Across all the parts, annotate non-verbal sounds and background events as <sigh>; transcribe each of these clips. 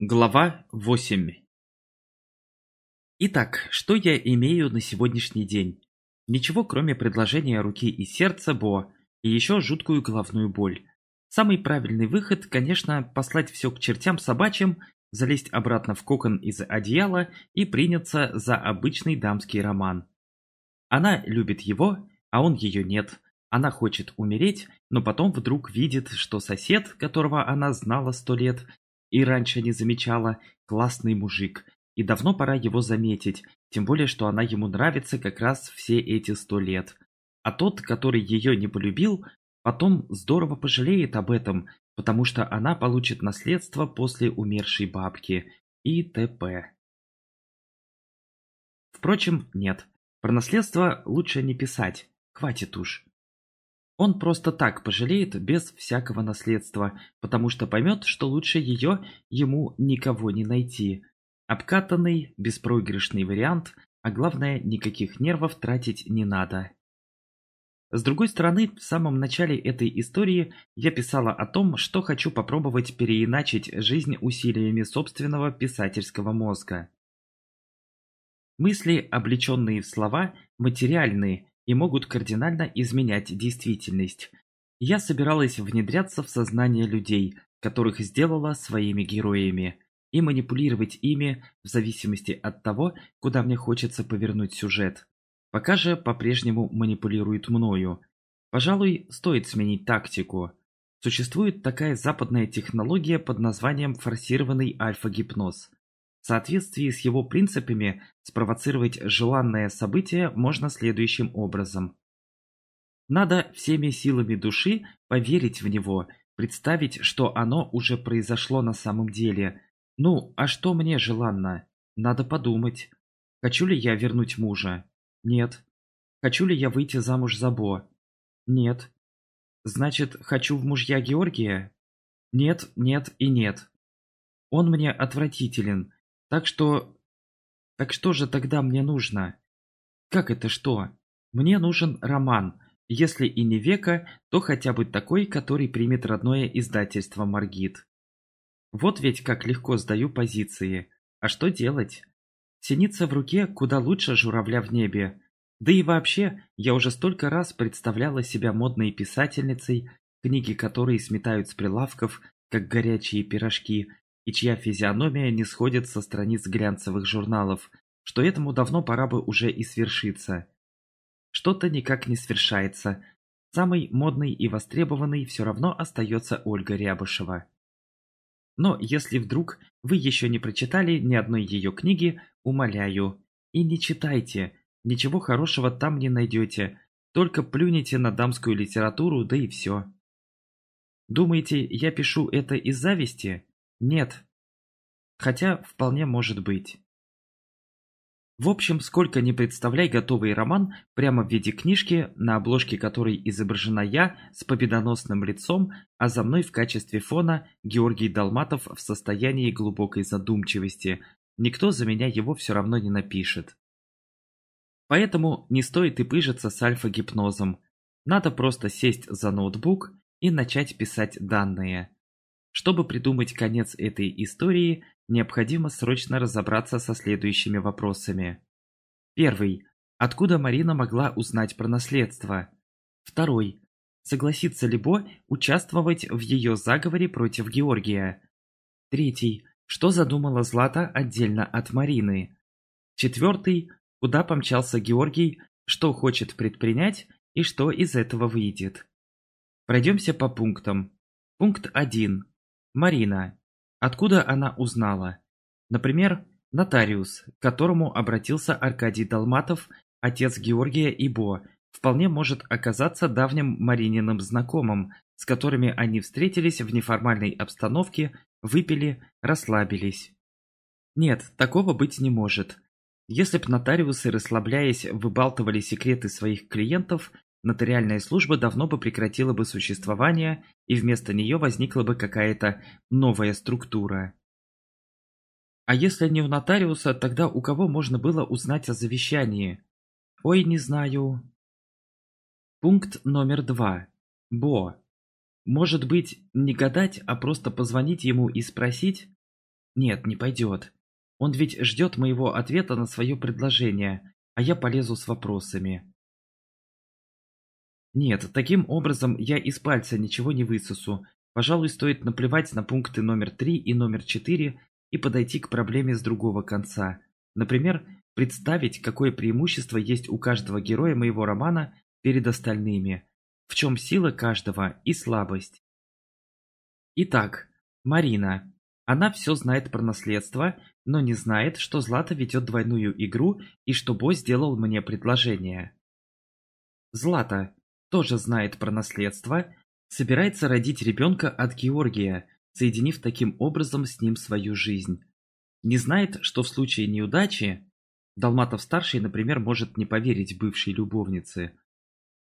Глава 8 Итак, что я имею на сегодняшний день? Ничего, кроме предложения руки и сердца Бо, и еще жуткую головную боль. Самый правильный выход, конечно, послать все к чертям собачьим, залезть обратно в кокон из одеяла и приняться за обычный дамский роман. Она любит его, а он ее нет. Она хочет умереть, но потом вдруг видит, что сосед, которого она знала сто лет, и раньше не замечала, классный мужик, и давно пора его заметить, тем более, что она ему нравится как раз все эти сто лет. А тот, который ее не полюбил, потом здорово пожалеет об этом, потому что она получит наследство после умершей бабки и т.п. Впрочем, нет. Про наследство лучше не писать, хватит уж. Он просто так пожалеет без всякого наследства, потому что поймет, что лучше ее ему никого не найти. Обкатанный, беспроигрышный вариант, а главное, никаких нервов тратить не надо. С другой стороны, в самом начале этой истории я писала о том, что хочу попробовать переиначить жизнь усилиями собственного писательского мозга. Мысли, облеченные в слова, материальные и могут кардинально изменять действительность. Я собиралась внедряться в сознание людей, которых сделала своими героями, и манипулировать ими в зависимости от того, куда мне хочется повернуть сюжет. Пока же по-прежнему манипулирует мною. Пожалуй, стоит сменить тактику. Существует такая западная технология под названием форсированный альфа-гипноз. В соответствии с его принципами спровоцировать желанное событие можно следующим образом. Надо всеми силами души поверить в него, представить, что оно уже произошло на самом деле. Ну, а что мне желанно? Надо подумать. Хочу ли я вернуть мужа? Нет. Хочу ли я выйти замуж за Бо? Нет. Значит, хочу в мужья Георгия? Нет, нет и нет. Он мне отвратителен, так что... Так что же тогда мне нужно? Как это что? Мне нужен роман. Если и не века, то хотя бы такой, который примет родное издательство Маргит. Вот ведь как легко сдаю позиции. А что делать? Синица в руке куда лучше журавля в небе. Да и вообще, я уже столько раз представляла себя модной писательницей, книги которой сметают с прилавков, как горячие пирожки, и чья физиономия не сходит со страниц глянцевых журналов, что этому давно пора бы уже и свершиться. Что-то никак не свершается. Самый модный и востребованный все равно остается Ольга Рябышева. Но если вдруг вы еще не прочитали ни одной ее книги, умоляю, и не читайте, ничего хорошего там не найдете, только плюните на дамскую литературу, да и все. Думаете, я пишу это из зависти? Нет. Хотя, вполне может быть. В общем, сколько ни представляй готовый роман прямо в виде книжки, на обложке которой изображена я с победоносным лицом, а за мной в качестве фона Георгий Долматов в состоянии глубокой задумчивости. Никто за меня его все равно не напишет. Поэтому не стоит и пыжиться с альфа-гипнозом. Надо просто сесть за ноутбук и начать писать данные. Чтобы придумать конец этой истории, необходимо срочно разобраться со следующими вопросами. Первый. Откуда Марина могла узнать про наследство? Второй. Согласится ли Бо участвовать в ее заговоре против Георгия? Третий. Что задумала Злата отдельно от Марины? Четвертый. Куда помчался Георгий, что хочет предпринять и что из этого выйдет? Пройдемся по пунктам. Пункт 1. Марина. Откуда она узнала? Например, нотариус, к которому обратился Аркадий Долматов, отец Георгия и Бо, вполне может оказаться давним Марининым знакомым, с которыми они встретились в неформальной обстановке, выпили, расслабились. Нет, такого быть не может. Если б нотариусы, расслабляясь, выбалтывали секреты своих клиентов, нотариальная служба давно бы прекратила бы существование, и вместо нее возникла бы какая-то новая структура. А если не у нотариуса, тогда у кого можно было узнать о завещании? Ой, не знаю. Пункт номер два. Бо. Может быть, не гадать, а просто позвонить ему и спросить? Нет, не пойдет. Он ведь ждет моего ответа на свое предложение, а я полезу с вопросами. Нет, таким образом я из пальца ничего не высосу. Пожалуй, стоит наплевать на пункты номер 3 и номер 4 и подойти к проблеме с другого конца. Например, представить, какое преимущество есть у каждого героя моего романа перед остальными, в чем сила каждого и слабость. Итак, Марина. Она все знает про наследство, но не знает, что Злата ведет двойную игру и что Бо сделал мне предложение. Злата тоже знает про наследство, собирается родить ребенка от Георгия, соединив таким образом с ним свою жизнь. Не знает, что в случае неудачи Долматов-старший, например, может не поверить бывшей любовнице.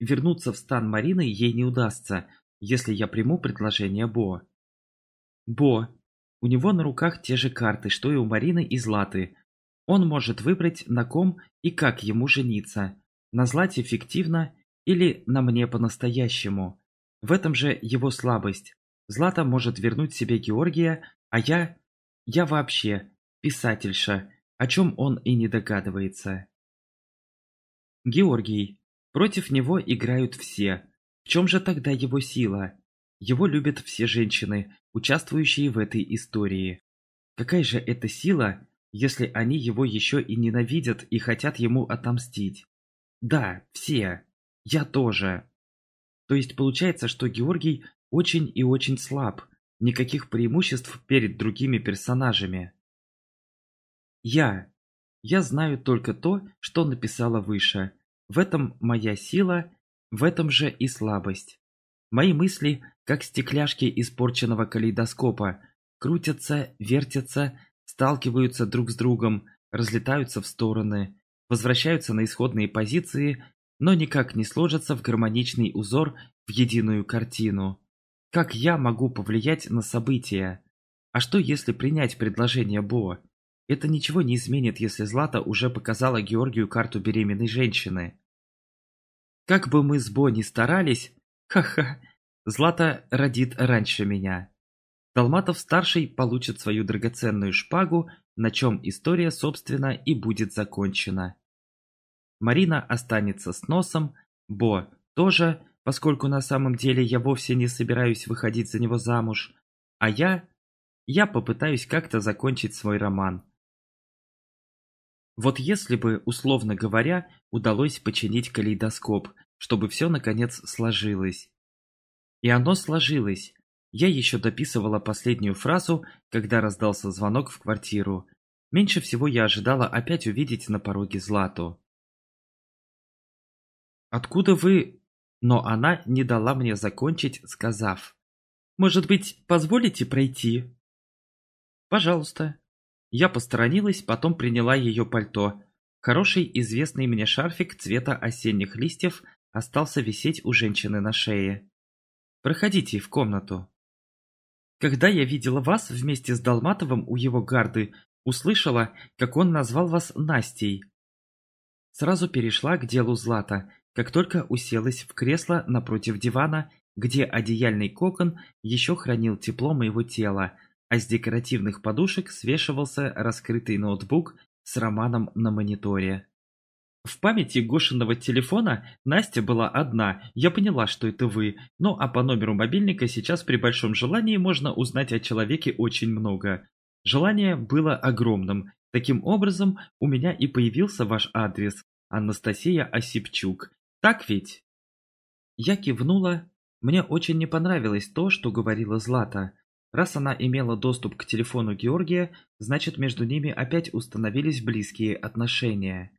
Вернуться в стан Марины ей не удастся, если я приму предложение Бо. Бо. У него на руках те же карты, что и у Марины и Златы. Он может выбрать, на ком и как ему жениться. На Злате фиктивно или на мне по-настоящему. В этом же его слабость. Злата может вернуть себе Георгия, а я... Я вообще писательша, о чем он и не догадывается. Георгий. Против него играют все. В чем же тогда его сила? Его любят все женщины, участвующие в этой истории. Какая же это сила, если они его еще и ненавидят и хотят ему отомстить? Да, все. Я тоже. То есть получается, что Георгий очень и очень слаб, никаких преимуществ перед другими персонажами. Я. Я знаю только то, что написала выше. В этом моя сила, в этом же и слабость. Мои мысли, как стекляшки испорченного калейдоскопа, крутятся, вертятся, сталкиваются друг с другом, разлетаются в стороны, возвращаются на исходные позиции, но никак не сложатся в гармоничный узор в единую картину. Как я могу повлиять на события? А что если принять предложение Бо? Это ничего не изменит, если Злата уже показала Георгию карту беременной женщины. Как бы мы с Бо ни старались, <laughs> ха-ха, Злата родит раньше меня. Долматов-старший получит свою драгоценную шпагу, на чем история, собственно, и будет закончена. Марина останется с носом, Бо тоже, поскольку на самом деле я вовсе не собираюсь выходить за него замуж, а я... я попытаюсь как-то закончить свой роман. Вот если бы, условно говоря, удалось починить калейдоскоп, чтобы все наконец сложилось. И оно сложилось. Я еще дописывала последнюю фразу, когда раздался звонок в квартиру. Меньше всего я ожидала опять увидеть на пороге Злату. «Откуда вы...» Но она не дала мне закончить, сказав. «Может быть, позволите пройти?» «Пожалуйста». Я посторонилась, потом приняла ее пальто. Хороший, известный мне шарфик цвета осенних листьев остался висеть у женщины на шее. «Проходите в комнату». Когда я видела вас вместе с Долматовым у его гарды, услышала, как он назвал вас Настей. Сразу перешла к делу Злата, как только уселась в кресло напротив дивана, где одеяльный кокон еще хранил тепло моего тела, а с декоративных подушек свешивался раскрытый ноутбук с романом на мониторе. В памяти Гошиного телефона Настя была одна, я поняла, что это вы, ну а по номеру мобильника сейчас при большом желании можно узнать о человеке очень много. Желание было огромным, таким образом у меня и появился ваш адрес, Анастасия Осипчук, так ведь? Я кивнула. Мне очень не понравилось то, что говорила Злата. Раз она имела доступ к телефону Георгия, значит между ними опять установились близкие отношения.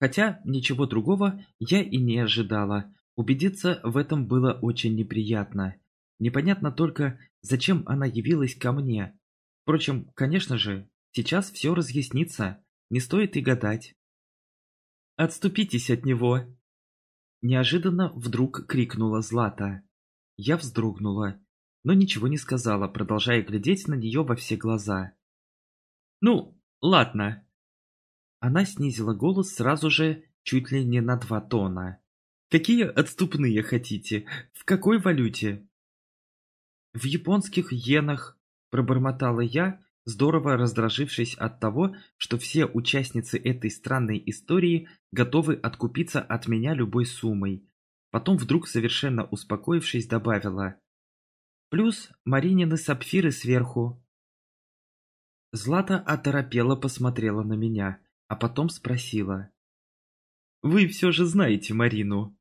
Хотя ничего другого я и не ожидала. Убедиться в этом было очень неприятно. Непонятно только, зачем она явилась ко мне. Впрочем, конечно же, сейчас все разъяснится, не стоит и гадать. «Отступитесь от него!» Неожиданно вдруг крикнула Злата. Я вздрогнула, но ничего не сказала, продолжая глядеть на нее во все глаза. «Ну, ладно». Она снизила голос сразу же чуть ли не на два тона. «Какие отступные хотите? В какой валюте?» «В японских йенах», – пробормотала я, здорово раздражившись от того, что все участницы этой странной истории готовы откупиться от меня любой суммой. Потом вдруг, совершенно успокоившись, добавила «Плюс Маринины сапфиры сверху». Злата оторопела посмотрела на меня, а потом спросила «Вы все же знаете Марину?»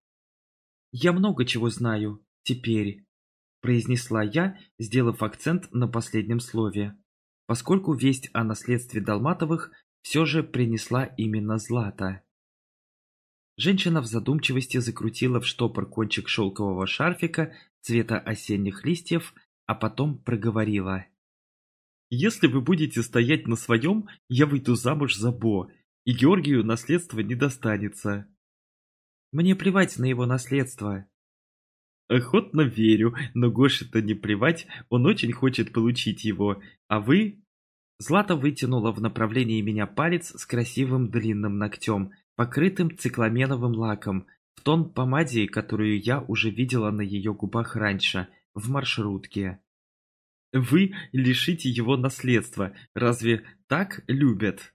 «Я много чего знаю. Теперь», – произнесла я, сделав акцент на последнем слове поскольку весть о наследстве Долматовых все же принесла именно Злата. Женщина в задумчивости закрутила в штопор кончик шелкового шарфика цвета осенних листьев, а потом проговорила. «Если вы будете стоять на своем, я выйду замуж за Бо, и Георгию наследство не достанется». «Мне плевать на его наследство», Охотно верю, но Гоше-то не плевать, он очень хочет получить его, а вы...» Злата вытянула в направлении меня палец с красивым длинным ногтем, покрытым цикламеновым лаком, в тон помаде, которую я уже видела на ее губах раньше, в маршрутке. «Вы лишите его наследства, разве так любят?»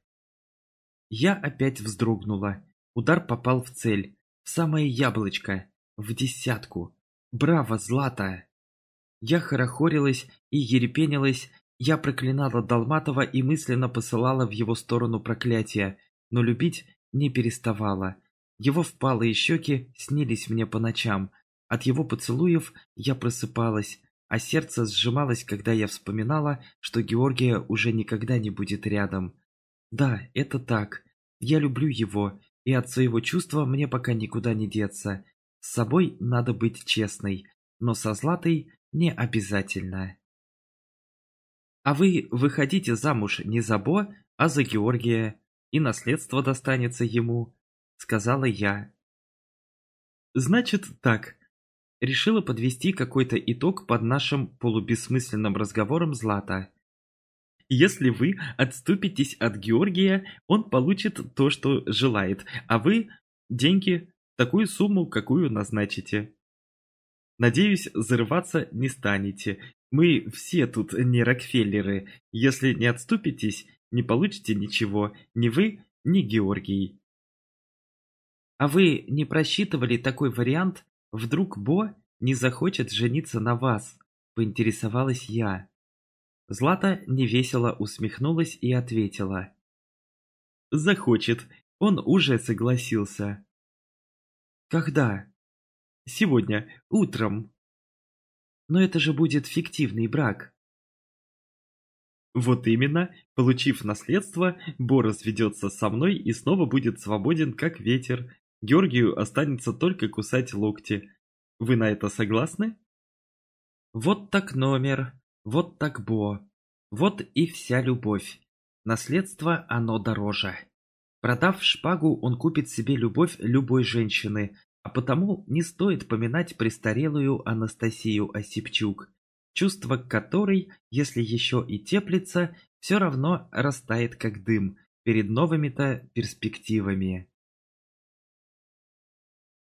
Я опять вздрогнула. Удар попал в цель, в самое яблочко, в десятку. Браво, Злата! Я хорохорилась и ерепенилась, я проклинала Долматова и мысленно посылала в его сторону проклятия, но любить не переставала. Его впалые щеки снились мне по ночам. От его поцелуев я просыпалась, а сердце сжималось, когда я вспоминала, что Георгия уже никогда не будет рядом. Да, это так. Я люблю его, и от своего чувства мне пока никуда не деться. С собой надо быть честной, но со Златой не обязательно. А вы выходите замуж не за Бо, а за Георгия, и наследство достанется ему, сказала я. Значит так. Решила подвести какой-то итог под нашим полубессмысленным разговором Злата. Если вы отступитесь от Георгия, он получит то, что желает, а вы – деньги, такую сумму, какую назначите. Надеюсь, зарываться не станете. Мы все тут не Рокфеллеры. Если не отступитесь, не получите ничего, ни вы, ни Георгий. А вы не просчитывали такой вариант? Вдруг Бо не захочет жениться на вас? Поинтересовалась я. Злата невесело усмехнулась и ответила. Захочет. Он уже согласился. Когда? Сегодня, утром. Но это же будет фиктивный брак. Вот именно, получив наследство, Бо разведется со мной и снова будет свободен, как ветер. Георгию останется только кусать локти. Вы на это согласны? Вот так номер, вот так Бо. Вот и вся любовь. Наследство оно дороже. Продав шпагу, он купит себе любовь любой женщины, а потому не стоит поминать престарелую Анастасию Осипчук, чувство которой, если еще и теплится, все равно растает как дым перед новыми-то перспективами.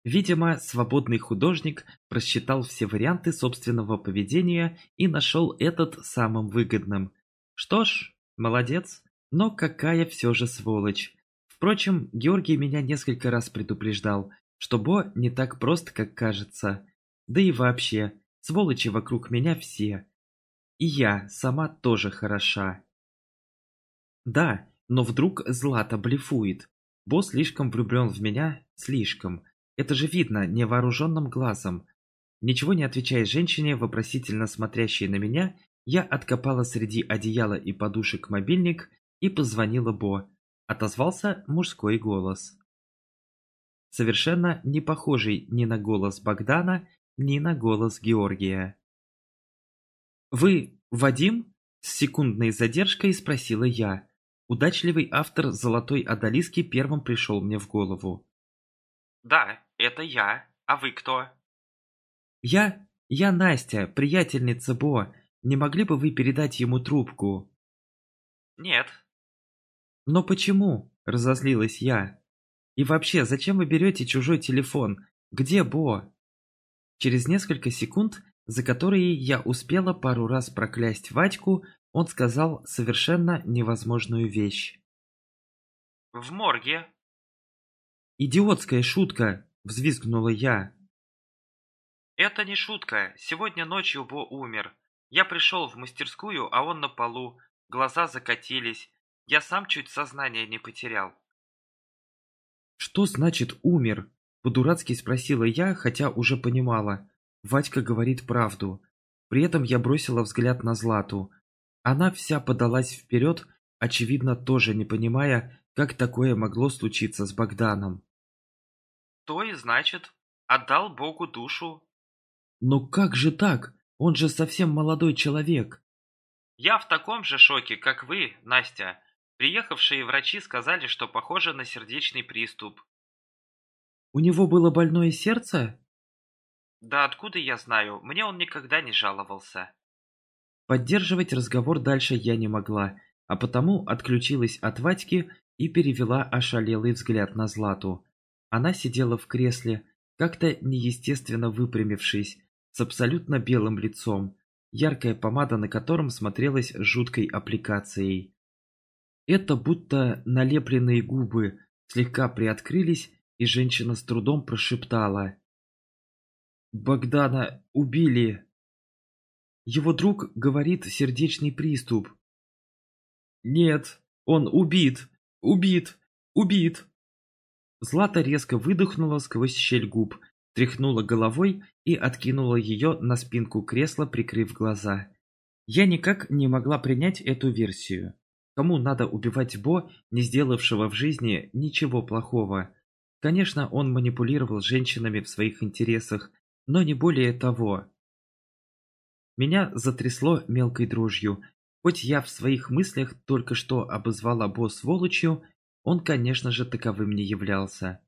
Видимо, свободный художник просчитал все варианты собственного поведения и нашел этот самым выгодным. Что ж, молодец, но какая все же сволочь. Впрочем, Георгий меня несколько раз предупреждал, что Бо не так прост, как кажется. Да и вообще, сволочи вокруг меня все. И я сама тоже хороша. Да, но вдруг Злата блефует. Бо слишком влюблен в меня, слишком. Это же видно невооруженным глазом. Ничего не отвечая женщине, вопросительно смотрящей на меня, я откопала среди одеяла и подушек мобильник и позвонила Бо. Отозвался мужской голос. Совершенно не похожий ни на голос Богдана, ни на голос Георгия. «Вы Вадим?» С секундной задержкой спросила я. Удачливый автор «Золотой Адалиски» первым пришел мне в голову. «Да, это я. А вы кто?» «Я... я Настя, приятельница Бо. Не могли бы вы передать ему трубку?» «Нет, «Но почему?» – разозлилась я. «И вообще, зачем вы берете чужой телефон? Где Бо?» Через несколько секунд, за которые я успела пару раз проклясть Вадьку, он сказал совершенно невозможную вещь. В морге. «Идиотская шутка!» – взвизгнула я. Это не шутка. Сегодня ночью Бо умер. Я пришел в мастерскую, а он на полу. Глаза закатились. Я сам чуть сознание не потерял. «Что значит «умер»?» – по-дурацки спросила я, хотя уже понимала. Вадька говорит правду. При этом я бросила взгляд на Злату. Она вся подалась вперед, очевидно, тоже не понимая, как такое могло случиться с Богданом. То и значит, отдал Богу душу. Но как же так? Он же совсем молодой человек. Я в таком же шоке, как вы, Настя. Приехавшие врачи сказали, что похоже на сердечный приступ. У него было больное сердце? Да откуда я знаю, мне он никогда не жаловался. Поддерживать разговор дальше я не могла, а потому отключилась от Вадьки и перевела ошалелый взгляд на Злату. Она сидела в кресле, как-то неестественно выпрямившись, с абсолютно белым лицом, яркая помада на котором смотрелась жуткой аппликацией. Это будто налепленные губы слегка приоткрылись, и женщина с трудом прошептала. «Богдана убили!» Его друг говорит сердечный приступ. «Нет, он убит! Убит! Убит!» Злата резко выдохнула сквозь щель губ, тряхнула головой и откинула ее на спинку кресла, прикрыв глаза. Я никак не могла принять эту версию. Кому надо убивать Бо, не сделавшего в жизни ничего плохого? Конечно, он манипулировал женщинами в своих интересах, но не более того. Меня затрясло мелкой дрожью. Хоть я в своих мыслях только что обозвала Бо сволочью, он, конечно же, таковым не являлся.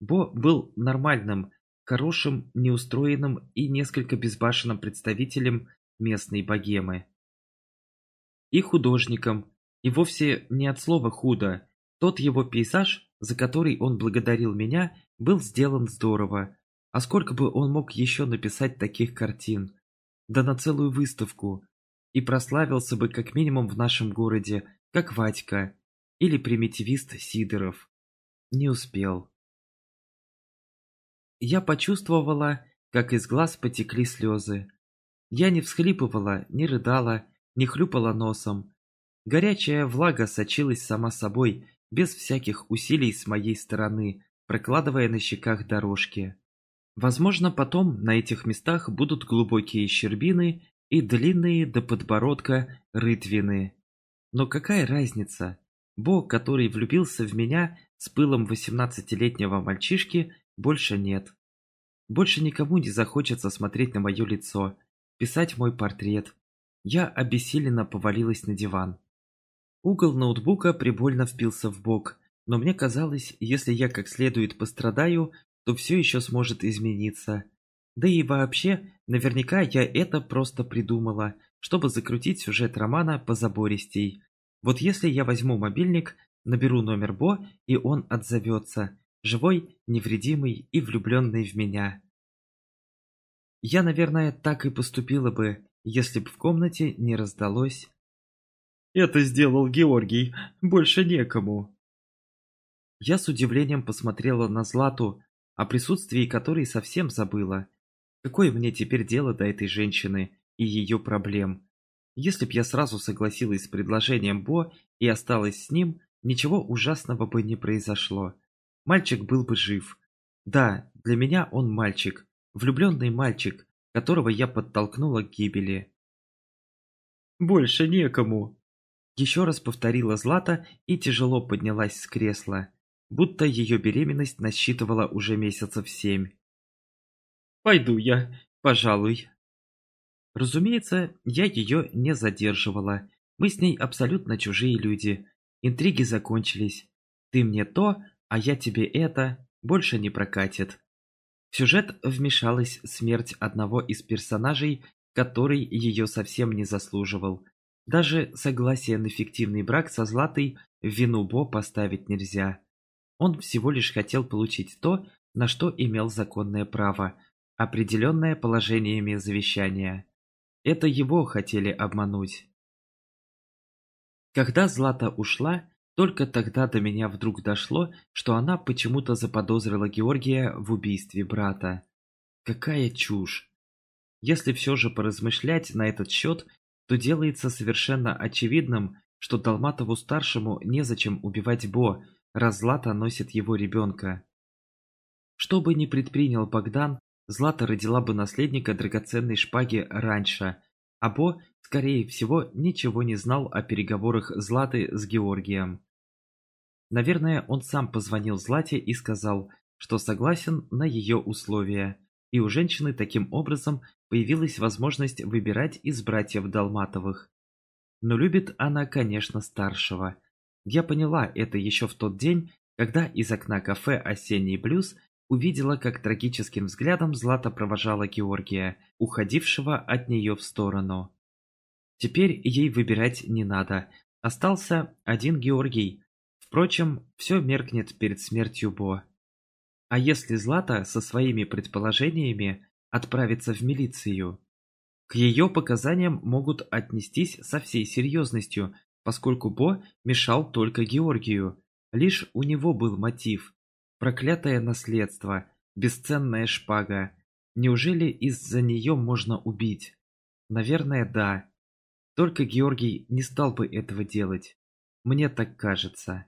Бо был нормальным, хорошим, неустроенным и несколько безбашенным представителем местной богемы. И художником, и вовсе не от слова «худо». Тот его пейзаж, за который он благодарил меня, был сделан здорово. А сколько бы он мог еще написать таких картин? Да на целую выставку. И прославился бы как минимум в нашем городе, как Вадька. Или примитивист Сидоров. Не успел. Я почувствовала, как из глаз потекли слезы. Я не всхлипывала, не рыдала, не хлюпала носом. Горячая влага сочилась сама собой, без всяких усилий с моей стороны, прокладывая на щеках дорожки. Возможно, потом на этих местах будут глубокие щербины и длинные до подбородка рытвины. Но какая разница? Бог, который влюбился в меня с пылом восемнадцатилетнего мальчишки, больше нет. Больше никому не захочется смотреть на мое лицо, писать мой портрет. Я обессиленно повалилась на диван. Угол ноутбука прибольно впился в бок, но мне казалось, если я как следует пострадаю, то все еще сможет измениться. Да и вообще, наверняка я это просто придумала, чтобы закрутить сюжет романа позабористей. Вот если я возьму мобильник, наберу номер Бо, и он отзовется, живой, невредимый и влюбленный в меня. Я, наверное, так и поступила бы, если бы в комнате не раздалось это сделал Георгий, больше некому. Я с удивлением посмотрела на Злату, о присутствии которой совсем забыла. Какое мне теперь дело до этой женщины и ее проблем? Если б я сразу согласилась с предложением Бо и осталась с ним, ничего ужасного бы не произошло. Мальчик был бы жив. Да, для меня он мальчик, влюбленный мальчик, которого я подтолкнула к гибели. «Больше некому», еще раз повторила Злата и тяжело поднялась с кресла, будто ее беременность насчитывала уже месяцев семь. «Пойду я, пожалуй». Разумеется, я ее не задерживала. Мы с ней абсолютно чужие люди. Интриги закончились. Ты мне то, а я тебе это. Больше не прокатит. В сюжет вмешалась смерть одного из персонажей, который ее совсем не заслуживал. Даже согласие на фиктивный брак со Златой вину Бо поставить нельзя. Он всего лишь хотел получить то, на что имел законное право, определенное положениями завещания. Это его хотели обмануть. Когда Злата ушла, только тогда до меня вдруг дошло, что она почему-то заподозрила Георгия в убийстве брата. Какая чушь! Если все же поразмышлять на этот счет, то делается совершенно очевидным, что Долматову-старшему незачем убивать Бо, раз Злата носит его ребенка. Что бы ни предпринял Богдан, Злата родила бы наследника драгоценной шпаги раньше, а Бо, скорее всего, ничего не знал о переговорах Златы с Георгием. Наверное, он сам позвонил Злате и сказал, что согласен на ее условия, и у женщины таким образом появилась возможность выбирать из братьев Долматовых. Но любит она, конечно, старшего. Я поняла это еще в тот день, когда из окна кафе «Осенний блюз» увидела, как трагическим взглядом Злата провожала Георгия, уходившего от нее в сторону. Теперь ей выбирать не надо. Остался один Георгий. Впрочем, все меркнет перед смертью Бо. А если Злата со своими предположениями отправится в милицию? К ее показаниям могут отнестись со всей серьезностью, поскольку Бо мешал только Георгию. Лишь у него был мотив. Проклятое наследство, бесценная шпага. Неужели из-за нее можно убить? Наверное, да. Только Георгий не стал бы этого делать. Мне так кажется.